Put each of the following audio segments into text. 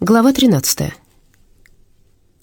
Глава 13.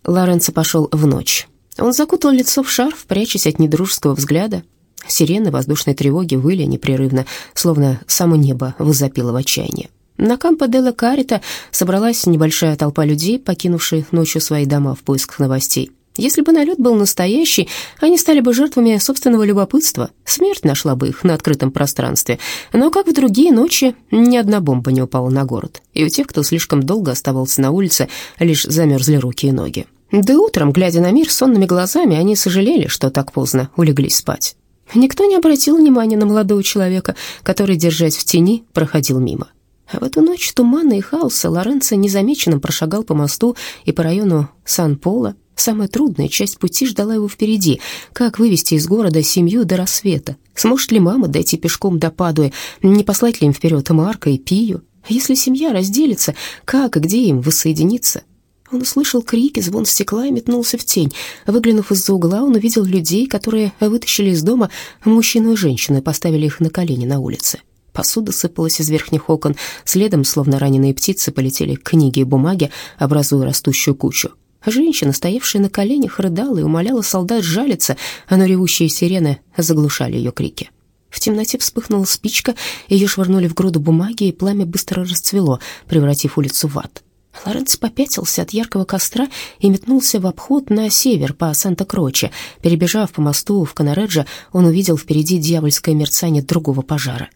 Лоренцо пошел в ночь. Он закутал лицо в шарф, прячась от недружеского взгляда. Сирены воздушной тревоги выли непрерывно, словно само небо возопило в отчаянии. На Кампо де ла Карита собралась небольшая толпа людей, покинувших ночью свои дома в поисках новостей. Если бы налет был настоящий, они стали бы жертвами собственного любопытства. Смерть нашла бы их на открытом пространстве. Но, как в другие ночи, ни одна бомба не упала на город. И у тех, кто слишком долго оставался на улице, лишь замерзли руки и ноги. Да утром, глядя на мир сонными глазами, они сожалели, что так поздно улеглись спать. Никто не обратил внимания на молодого человека, который, держась в тени, проходил мимо. А в эту ночь тумана и хаоса Лоренцо незамеченным прошагал по мосту и по району Сан-Пола, Самая трудная часть пути ждала его впереди. Как вывести из города семью до рассвета? Сможет ли мама дойти пешком до Падуи? Не послать ли им вперед Марка и Пию? Если семья разделится, как и где им воссоединиться? Он услышал крики, звон стекла и метнулся в тень. Выглянув из-за угла, он увидел людей, которые вытащили из дома мужчину и женщину и поставили их на колени на улице. Посуда сыпалась из верхних окон, следом, словно раненые птицы, полетели книги и бумаги, образуя растущую кучу. Женщина, стоявшая на коленях, рыдала и умоляла солдат жалиться, а но ревущие сирены заглушали ее крики. В темноте вспыхнула спичка, ее швырнули в груду бумаги, и пламя быстро расцвело, превратив улицу в ад. Лоренцо попятился от яркого костра и метнулся в обход на север по Санта-Кроче. Перебежав по мосту в Канареджа, он увидел впереди дьявольское мерцание другого пожара.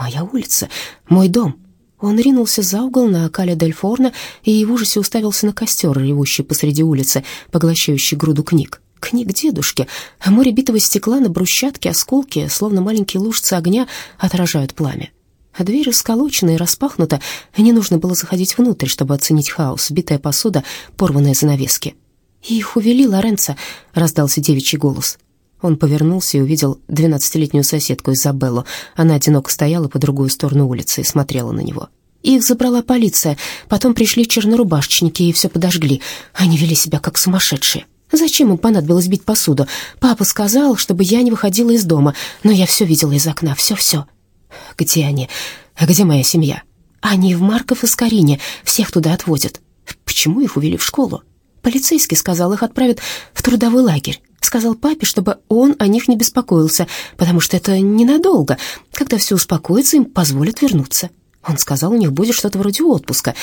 «Моя улица, мой дом», он ринулся за угол на Кале дель Форно и в ужасе уставился на костер, ревущий посреди улицы, поглощающий груду книг. Книг дедушки, а море битого стекла на брусчатке, осколки, словно маленькие лужицы огня, отражают пламя. А дверь расколочена и распахнута, не нужно было заходить внутрь, чтобы оценить хаос, битая посуда, порванные занавески. «Их увели, Лоренцо», — раздался девичий голос. Он повернулся и увидел двенадцатилетнюю соседку Изабеллу. Она одиноко стояла по другую сторону улицы и смотрела на него. Их забрала полиция, потом пришли чернорубашечники и все подожгли. Они вели себя как сумасшедшие. Зачем им понадобилось бить посуду? Папа сказал, чтобы я не выходила из дома, но я все видела из окна, все-все. Где они? Где моя семья? Они в Марков и Скорине, всех туда отводят. Почему их увели в школу? Полицейский сказал, их отправят в трудовой лагерь. Сказал папе, чтобы он о них не беспокоился, потому что это ненадолго. Когда все успокоится, им позволят вернуться. Он сказал, у них будет что-то вроде отпуска.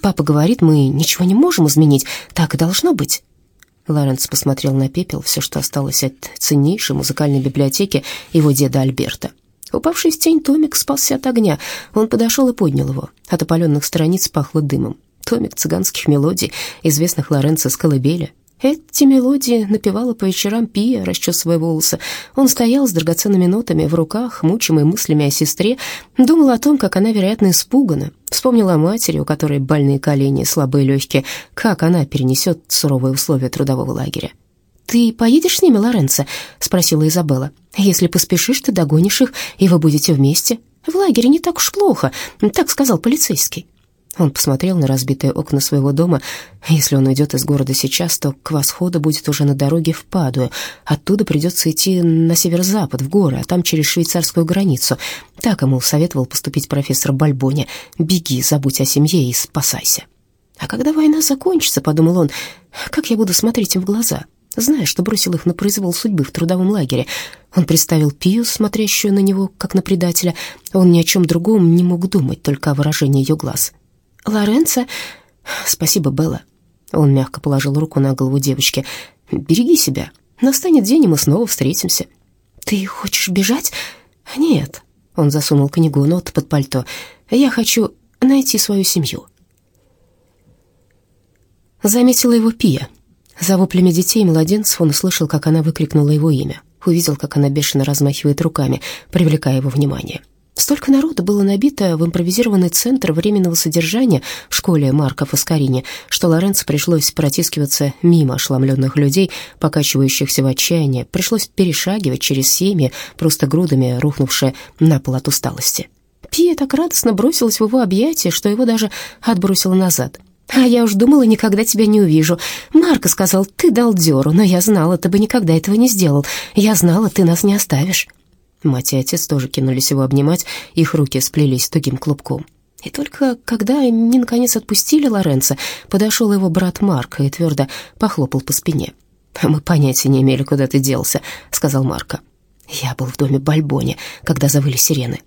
Папа говорит, мы ничего не можем изменить, так и должно быть. Лоренц посмотрел на пепел, все, что осталось от ценнейшей музыкальной библиотеки его деда Альберта. Упавший в тень томик спасся от огня. Он подошел и поднял его. От опаленных страниц пахло дымом. Томик цыганских мелодий, известных Лоренцо с колыбели, эти мелодии напевала по вечерам Пия, расчесывая волосы. Он стоял с драгоценными нотами в руках, мучимый мыслями о сестре, думал о том, как она, вероятно, испугана. Вспомнил о матери, у которой больные колени, слабые легкие, как она перенесет суровые условия трудового лагеря. «Ты поедешь с ними, Лоренцо?» — спросила Изабелла. «Если поспешишь, ты догонишь их, и вы будете вместе. В лагере не так уж плохо», — так сказал полицейский. Он посмотрел на разбитые окна своего дома. Если он уйдет из города сейчас, то к восходу будет уже на дороге в Падую. Оттуда придется идти на северо-запад, в горы, а там через швейцарскую границу. Так ему советовал поступить профессор Бальбони. «Беги, забудь о семье и спасайся». «А когда война закончится, — подумал он, — как я буду смотреть им в глаза?» зная, что бросил их на произвол судьбы в трудовом лагере. Он представил Пию, смотрящую на него, как на предателя. Он ни о чем другом не мог думать, только о выражении ее глаз. Лоренцо...» «Спасибо, Белла». Он мягко положил руку на голову девочки. «Береги себя. Настанет день, и мы снова встретимся». «Ты хочешь бежать?» «Нет». Он засунул книгу нот под пальто. «Я хочу найти свою семью». Заметила его Пия. За воплями детей и младенцев он услышал, как она выкрикнула его имя. Увидел, как она бешено размахивает руками, привлекая его внимание. Столько народу было набито в импровизированный центр временного содержания в школе Марка Фаскарини, что Лоренцо пришлось протискиваться мимо ошеломленных людей, покачивающихся в отчаянии, пришлось перешагивать через семьи, просто грудами рухнувшие на пол от усталости. Пия так радостно бросилась в его объятия, что его даже отбросило назад. «А я уж думала, никогда тебя не увижу. Марко сказал, ты дал дёру, но я знала, ты бы никогда этого не сделал. Я знала, ты нас не оставишь». Мать и отец тоже кинулись его обнимать, их руки сплелись тугим клубком. И только когда они, наконец, отпустили Лоренца, подошел его брат Марк и твердо похлопал по спине. «Мы понятия не имели, куда ты делся», — сказал Марко. «Я был в доме Бальбони, когда завыли сирены».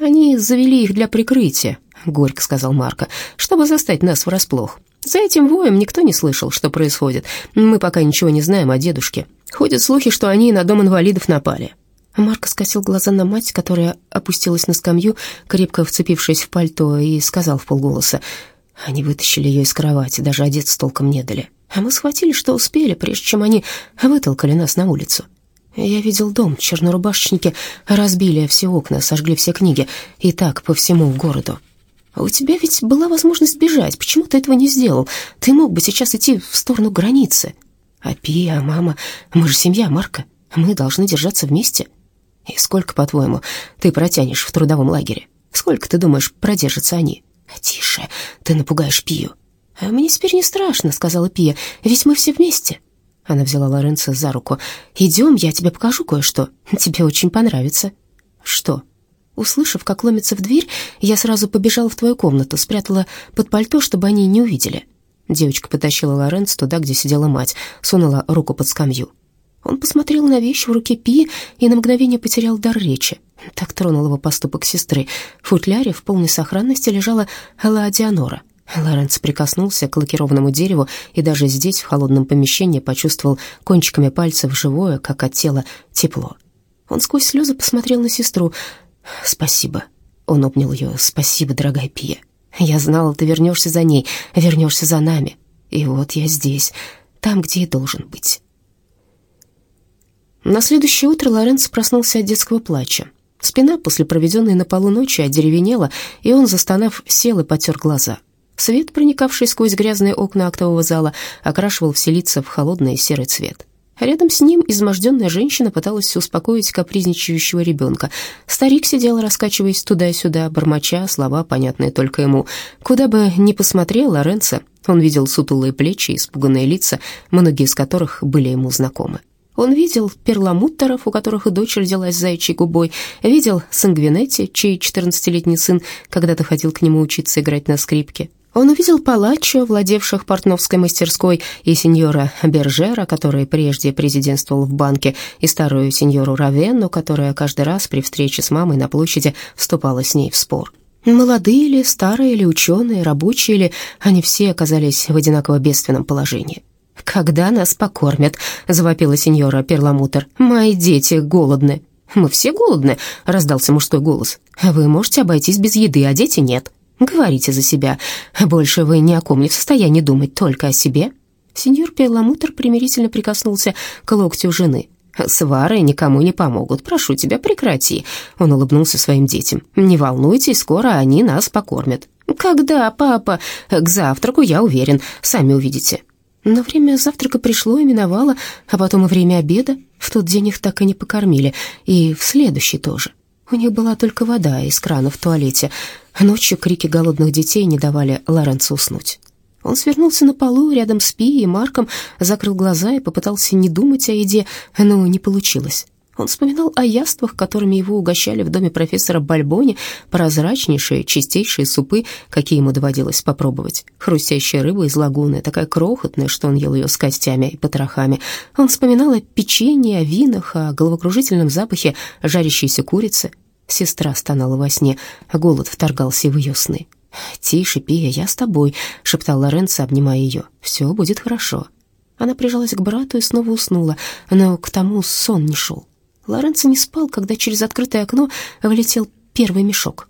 «Они завели их для прикрытия», — горько сказал Марко, «чтобы застать нас врасплох. За этим воем никто не слышал, что происходит. Мы пока ничего не знаем о дедушке. Ходят слухи, что они на дом инвалидов напали. Марко скосил глаза на мать, которая опустилась на скамью, крепко вцепившись в пальто, и сказал в полголоса. Они вытащили ее из кровати, даже одеться толком не дали. А мы схватили, что успели, прежде чем они вытолкали нас на улицу. Я видел дом, чернорубашечники разбили все окна, сожгли все книги, и так по всему городу. А у тебя ведь была возможность бежать, почему ты этого не сделал? Ты мог бы сейчас идти в сторону границы. А Пия, мама, мы же семья, Марка, мы должны держаться вместе». И сколько, по-твоему, ты протянешь в трудовом лагере? Сколько, ты думаешь, продержатся они? Тише, ты напугаешь Пию. А мне теперь не страшно, сказала Пия, ведь мы все вместе. Она взяла Лоренцо за руку. «Идем, я тебе покажу кое-что. Тебе очень понравится». «Что?» Услышав, как ломится в дверь, я сразу побежала в твою комнату, спрятала под пальто, чтобы они не увидели. Девочка потащила Лоренцо туда, где сидела мать, сунула руку под скамью. Он посмотрел на вещь в руке Пи и на мгновение потерял дар речи. Так тронул его поступок сестры. В футляре в полной сохранности лежала Ладианора. Лоренц прикоснулся к лакированному дереву и даже здесь, в холодном помещении, почувствовал кончиками пальцев живое, как от тела, тепло. Он сквозь слезы посмотрел на сестру. «Спасибо». Он обнял ее. «Спасибо, дорогая Пия. Я знала, ты вернешься за ней, вернешься за нами. И вот я здесь, там, где и должен быть». На следующее утро Лоренцо проснулся от детского плача. Спина после проведенной на полу ночи одеревенела, и он, застонав, сел и потер глаза. Свет, проникавший сквозь грязные окна актового зала, окрашивал все лица в холодный серый цвет. Рядом с ним изможденная женщина пыталась успокоить капризничающего ребенка. Старик сидел, раскачиваясь туда-сюда, бормоча слова, понятные только ему. Куда бы ни посмотрел Лоренцо, он видел сутулые плечи и испуганные лица, многие из которых были ему знакомы. Он видел перламуттеров, у которых дочь родилась заячьей губой, видел Сангвинетти, чей четырнадцатилетний сын когда-то ходил к нему учиться играть на скрипке. Он увидел Палаччо, владевших портновской мастерской, и сеньора Бержера, который прежде президентствовал в банке, и старую сеньору Равенну, которая каждый раз при встрече с мамой на площади вступала с ней в спор. Молодые ли, старые ли, ученые, рабочие ли, они все оказались в одинаково бедственном положении. «Когда нас покормят?» — завопила сеньора Перламутр. «Мои дети голодны». «Мы все голодны», — раздался мужской голос. «Вы можете обойтись без еды, а дети нет. Говорите за себя. Больше вы ни о ком не в состоянии думать, только о себе». Сеньор Перламутр примирительно прикоснулся к локтю жены. «Свары никому не помогут. Прошу тебя, прекрати». Он улыбнулся своим детям. «Не волнуйтесь, скоро они нас покормят». «Когда, папа?» «К завтраку, я уверен. Сами увидите». Но время завтрака пришло и миновало, а потом и время обеда. В тот день их так и не покормили, и в следующий тоже. У них была только вода из крана в туалете. Ночью крики голодных детей не давали Лоренцо уснуть. Он свернулся на полу рядом с Пи и Марком, закрыл глаза и попытался не думать о еде, но не получилось. Он вспоминал о яствах, которыми его угощали в доме профессора Бальбони, прозрачнейшие, чистейшие супы, какие ему доводилось попробовать. Хрустящая рыба из лагуны, такая крохотная, что он ел ее с костями и потрохами. Он вспоминал о печенье, о винах, о головокружительном запахе жарящейся курицы. Сестра стонала во сне, а голод вторгался в ее сны. «Тише, Пия, я с тобой», — шептал Лоренцо, обнимая ее. «Все будет хорошо». Она прижалась к брату и снова уснула, но к тому сон не шел. Лоренцо не спал, когда через открытое окно влетел первый мешок.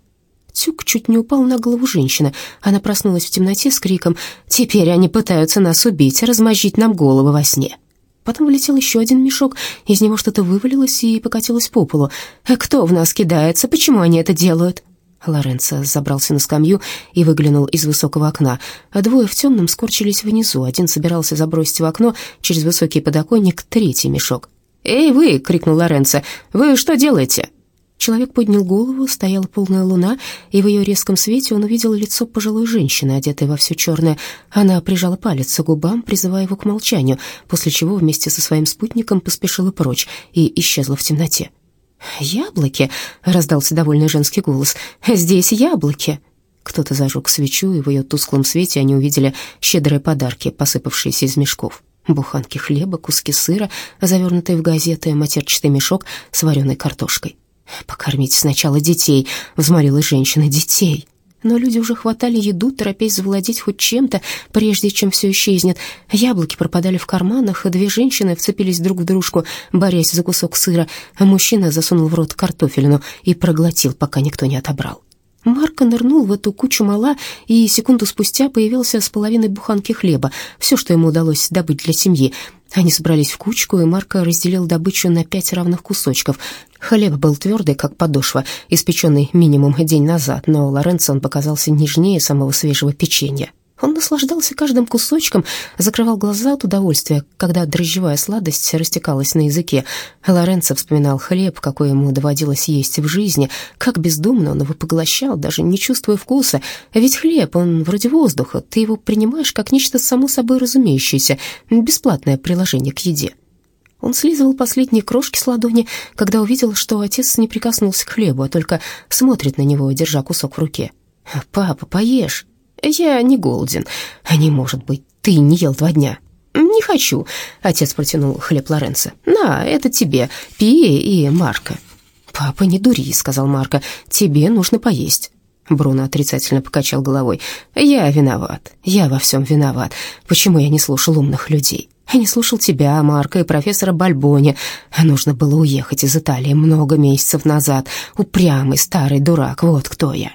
Тюк чуть не упал на голову женщины. Она проснулась в темноте с криком «Теперь они пытаются нас убить, размозжить нам головы во сне». Потом влетел еще один мешок, из него что-то вывалилось и покатилось по полу. «Кто в нас кидается? Почему они это делают?» Лоренцо забрался на скамью и выглянул из высокого окна. А двое в темном скорчились внизу. Один собирался забросить в окно через высокий подоконник третий мешок. «Эй, вы!» — крикнул Лоренцо. «Вы что делаете?» Человек поднял голову, стояла полная луна, и в ее резком свете он увидел лицо пожилой женщины, одетой во все черное. Она прижала палец к губам, призывая его к молчанию, после чего вместе со своим спутником поспешила прочь и исчезла в темноте. «Яблоки!» — раздался довольный женский голос. «Здесь яблоки!» Кто-то зажег свечу, и в ее тусклом свете они увидели щедрые подарки, посыпавшиеся из мешков. Буханки хлеба, куски сыра, завернутые в газеты, матерчатый мешок с вареной картошкой. «Покормите сначала детей», — взмолилась женщина, — «детей». Но люди уже хватали еду, торопясь завладеть хоть чем-то, прежде чем все исчезнет. Яблоки пропадали в карманах, две женщины вцепились друг в дружку, борясь за кусок сыра, а мужчина засунул в рот картофелину и проглотил, пока никто не отобрал. Марко нырнул в эту кучу мала и секунду спустя появился с половиной буханки хлеба, все, что ему удалось добыть для семьи. Они собрались в кучку, и Марко разделил добычу на пять равных кусочков. Хлеб был твердый, как подошва, испеченный минимум день назад, но Лоренцо он показался нежнее самого свежего печенья. Он наслаждался каждым кусочком, закрывал глаза от удовольствия, когда дрожжевая сладость растекалась на языке. Лоренцо вспоминал хлеб, какой ему доводилось есть в жизни, как бездумно он его поглощал, даже не чувствуя вкуса. Ведь хлеб, он вроде воздуха, ты его принимаешь как нечто само собой разумеющееся, бесплатное приложение к еде. Он слизывал последние крошки с ладони, когда увидел, что отец не прикоснулся к хлебу, а только смотрит на него, держа кусок в руке. «Папа, поешь!» «Я не голоден. Не может быть, ты не ел два дня». «Не хочу», — отец протянул хлеб Лоренцо. «На, это тебе, Пи и Марка». «Папа, не дури», — сказал Марка, — «тебе нужно поесть». Бруно отрицательно покачал головой. «Я виноват, я во всем виноват. Почему я не слушал умных людей? Я не слушал тебя, Марка, и профессора Бальбони. Нужно было уехать из Италии много месяцев назад. Упрямый старый дурак, вот кто я».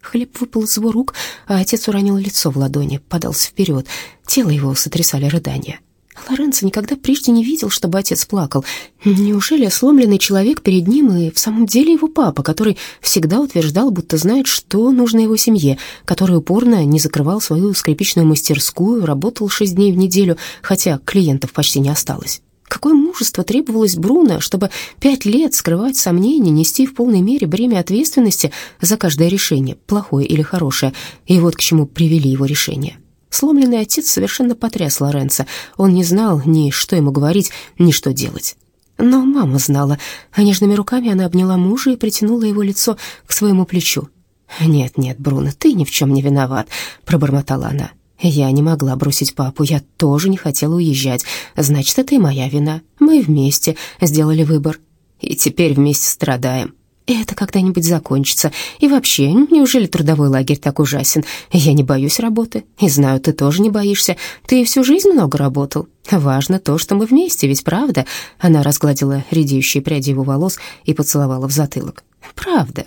Хлеб выпал из его рук, а отец уронил лицо в ладони, подался вперед. Тело его сотрясали рыдания. Лоренцо никогда прежде не видел, чтобы отец плакал. Неужели сломленный человек перед ним и в самом деле его папа, который всегда утверждал, будто знает, что нужно его семье, который упорно не закрывал свою скрипичную мастерскую, работал шесть дней в неделю, хотя клиентов почти не осталось? Какое мужество требовалось Бруно, чтобы пять лет скрывать сомнения, нести в полной мере бремя ответственности за каждое решение, плохое или хорошее, и вот к чему привели его решения. Сломленный отец совершенно потряс Лоренцо. Он не знал ни что ему говорить, ни что делать. Но мама знала. Нежными руками она обняла мужа и притянула его лицо к своему плечу. «Нет, нет, Бруно, ты ни в чем не виноват», — пробормотала она. Я не могла бросить папу, я тоже не хотела уезжать. Значит, это и моя вина. Мы вместе сделали выбор. И теперь вместе страдаем. И это когда-нибудь закончится. И вообще, неужели трудовой лагерь так ужасен? Я не боюсь работы. И знаю, ты тоже не боишься. Ты всю жизнь много работал. Важно то, что мы вместе, ведь правда?» Она разгладила редеющие пряди его волос и поцеловала в затылок. «Правда».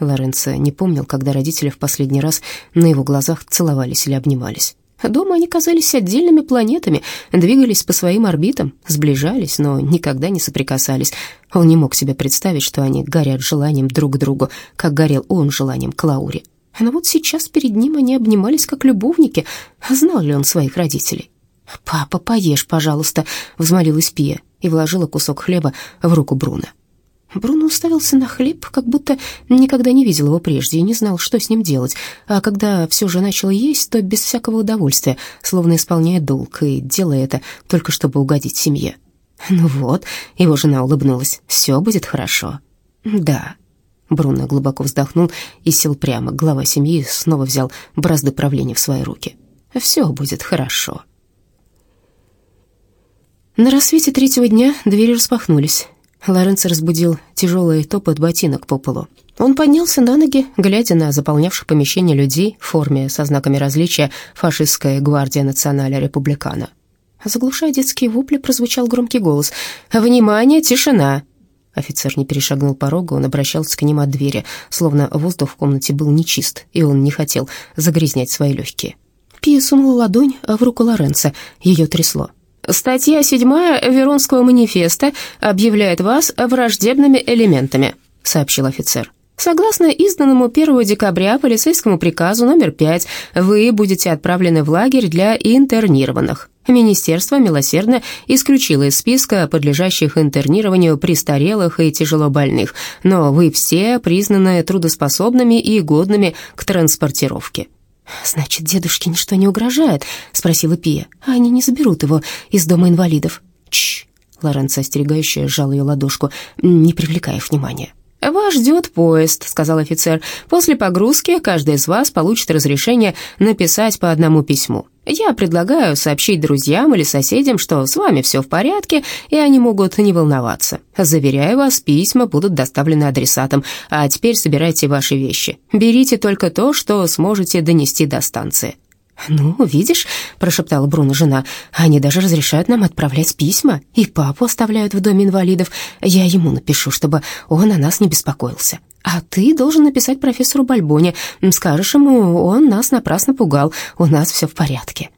Лоренцо не помнил, когда родители в последний раз на его глазах целовались или обнимались. Дома они казались отдельными планетами, двигались по своим орбитам, сближались, но никогда не соприкасались. Он не мог себе представить, что они горят желанием друг к другу, как горел он желанием к Лауре. Но вот сейчас перед ним они обнимались как любовники. Знал ли он своих родителей? «Папа, поешь, пожалуйста», — взмолилась Пия и вложила кусок хлеба в руку Бруно. Бруно уставился на хлеб, как будто никогда не видел его прежде и не знал, что с ним делать. А когда все же начал есть, то без всякого удовольствия, словно исполняя долг, и делая это только чтобы угодить семье. «Ну вот», — его жена улыбнулась, — «все будет хорошо». «Да». Бруно глубоко вздохнул и сел прямо. Глава семьи снова взял бразды правления в свои руки. «Все будет хорошо». На рассвете третьего дня двери распахнулись. Лоренцо разбудил тяжелый топот ботинок по полу. Он поднялся на ноги, глядя на заполнявших помещение людей в форме со знаками различия «Фашистская гвардия националя републикана». Заглушая детские вопли, прозвучал громкий голос. «Внимание, тишина!» Офицер не перешагнул порога, он обращался к ним от двери, словно воздух в комнате был нечист, и он не хотел загрязнять свои легкие. Пия сунула ладонь в руку Лоренцо, ее трясло. Статья 7 Веронского манифеста объявляет вас враждебными элементами, сообщил офицер. Согласно изданному 1 декабря полицейскому приказу номер 5, вы будете отправлены в лагерь для интернированных. Министерство милосердно исключило из списка подлежащих интернированию престарелых и тяжелобольных, но вы все признаны трудоспособными и годными к транспортировке. «Значит, дедушке ничто не угрожает?» — спросила Пия. «Они не заберут его из дома инвалидов». «Чш!» — Лоренцо, остерегающая, сжал ее ладошку, не привлекая внимания. «Вас ждет поезд», — сказал офицер. «После погрузки каждый из вас получит разрешение написать по одному письму. Я предлагаю сообщить друзьям или соседям, что с вами все в порядке, и они могут не волноваться. Заверяю вас, письма будут доставлены адресатам, а теперь собирайте ваши вещи. Берите только то, что сможете донести до станции». «Ну, видишь», — прошептала Бруно жена, — «они даже разрешают нам отправлять письма, и папу оставляют в доме инвалидов. Я ему напишу, чтобы он о нас не беспокоился. А ты должен написать профессору Бальбоне. Скажешь ему, он нас напрасно пугал, у нас все в порядке».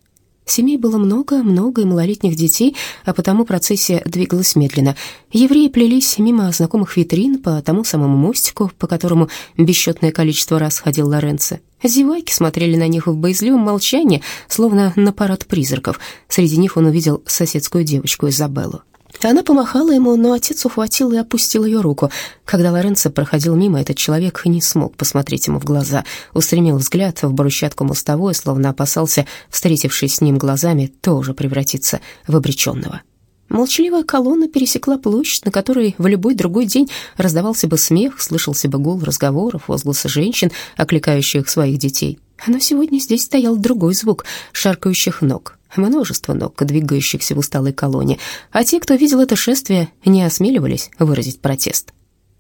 Семей было много, много и малолетних детей, а потому процессия двигалась медленно. Евреи плелись мимо знакомых витрин по тому самому мостику, по которому бесчетное количество раз ходил Лоренцо. Зеваки смотрели на них в боязливом молчании, словно на парад призраков. Среди них он увидел соседскую девочку Изабеллу. Она помахала ему, но отец ухватил и опустил ее руку. Когда Лоренцо проходил мимо, этот человек не смог посмотреть ему в глаза. Устремил взгляд в брусчатку мостовой, словно опасался, встретившись с ним глазами, тоже превратиться в обреченного. Молчаливая колонна пересекла площадь, на которой в любой другой день раздавался бы смех, слышался бы гул разговоров, возгласы женщин, окликающих своих детей. Но сегодня здесь стоял другой звук шаркающих ног, множество ног, двигающихся в усталой колонне, а те, кто видел это шествие, не осмеливались выразить протест.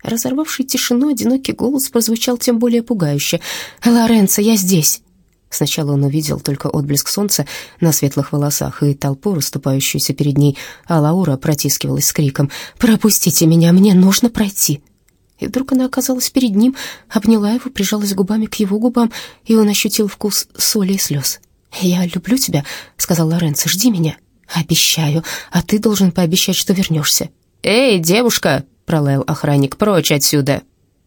Разорвавший тишину, одинокий голос прозвучал тем более пугающе. «Лоренцо, я здесь!» Сначала он увидел только отблеск солнца на светлых волосах и толпу, расступающуюся перед ней, а Лаура протискивалась с криком «Пропустите меня, мне нужно пройти!» И вдруг она оказалась перед ним, обняла его, прижалась губами к его губам, и он ощутил вкус соли и слез. «Я люблю тебя», — сказал Лоренцо, — «жди меня». «Обещаю, а ты должен пообещать, что вернешься». «Эй, девушка!» — пролаял охранник, «прочь отсюда!»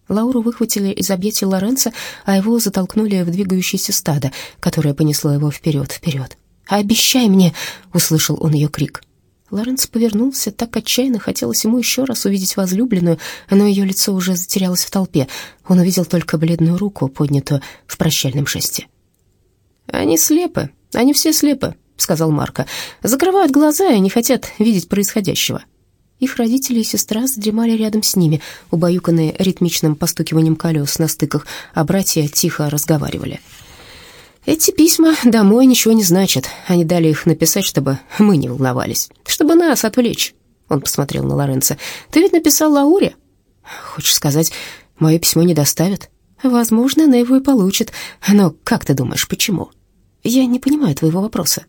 Лауру выхватили из объятий Лоренцо, а его затолкнули в двигающееся стадо, которое понесло его вперед, вперед. «Обещай мне!» — услышал он ее крик. Лоренцо повернулся, так отчаянно хотелось ему еще раз увидеть возлюбленную, но ее лицо уже затерялось в толпе. Он увидел только бледную руку, поднятую в прощальном жесте. «Они слепы, они все слепы», — сказал Марко. «Закрывают глаза и не хотят видеть происходящего». Их родители и сестра задремали рядом с ними, убаюканные ритмичным постукиванием колес на стыках, а братья тихо разговаривали. «Эти письма домой ничего не значат. Они дали их написать, чтобы мы не волновались, чтобы нас отвлечь». Он посмотрел на Лоренцо. «Ты ведь написал Лауре?» «Хочешь сказать, мое письмо не доставят?» «Возможно, она его и получит. Но как ты думаешь, почему?» «Я не понимаю твоего вопроса».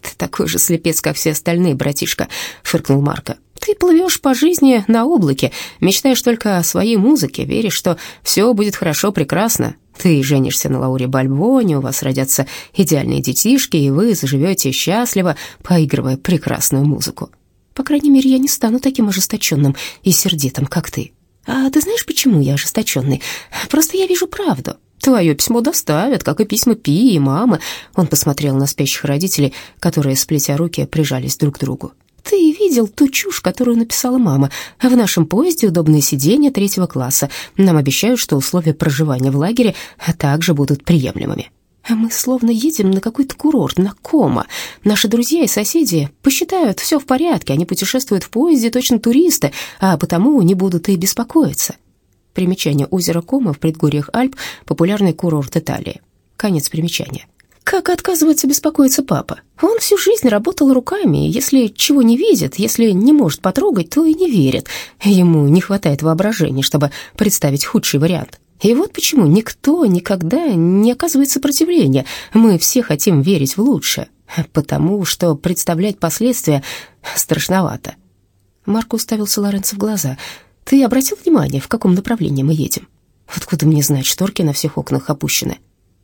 «Ты такой же слепец, как все остальные, братишка», — фыркнул Марко. «Ты плывешь по жизни на облаке, мечтаешь только о своей музыке, веришь, что все будет хорошо, прекрасно. Ты женишься на Лауре Бальбоне, у вас родятся идеальные детишки, и вы заживете счастливо, поигрывая прекрасную музыку. По крайней мере, я не стану таким ожесточенным и сердитым, как ты. А ты знаешь, почему я ожесточенный? Просто я вижу правду». Твое письмо доставят, как и письма Пи и мамы. Он посмотрел на спящих родителей, которые, сплетя руки, прижались друг к другу. Ты видел ту чушь, которую написала мама. В нашем поезде удобные сиденья третьего класса. Нам обещают, что условия проживания в лагере также будут приемлемыми. А мы словно едем на какой-то курорт, на Кома. Наши друзья и соседи посчитают, все в порядке, они путешествуют в поезде, точно туристы, а потому не будут и беспокоиться. Примечание озера Кома в предгорьях Альп, популярный курорт Италии. Конец примечания. Как отказывается беспокоиться папа? Он всю жизнь работал руками, если чего не видит, если не может потрогать, то и не верит. Ему не хватает воображения, чтобы представить худший вариант. И вот почему никто никогда не оказывает сопротивления. Мы все хотим верить в лучшее, потому что представлять последствия страшновато. Марко уставился Лоренцо в глаза – ты обратил внимание, в каком направлении мы едем? Откуда мне знать, шторки на всех окнах опущены?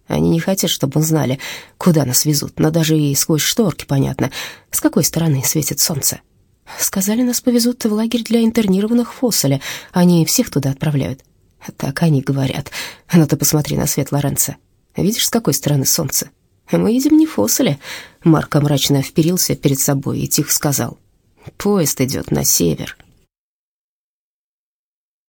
Они не хотят, чтобы мы знали, куда нас везут, но даже и сквозь шторки понятно, с какой стороны светит солнце. Сказали, нас повезут в лагерь для интернированных Фосселя. Они всех туда отправляют. Так они говорят. Но ты посмотри на свет Лоренцо. Видишь, с какой стороны солнце? Мы едем не в Фосселе. Марко мрачно вперился перед собой и тихо сказал. Поезд идет на север.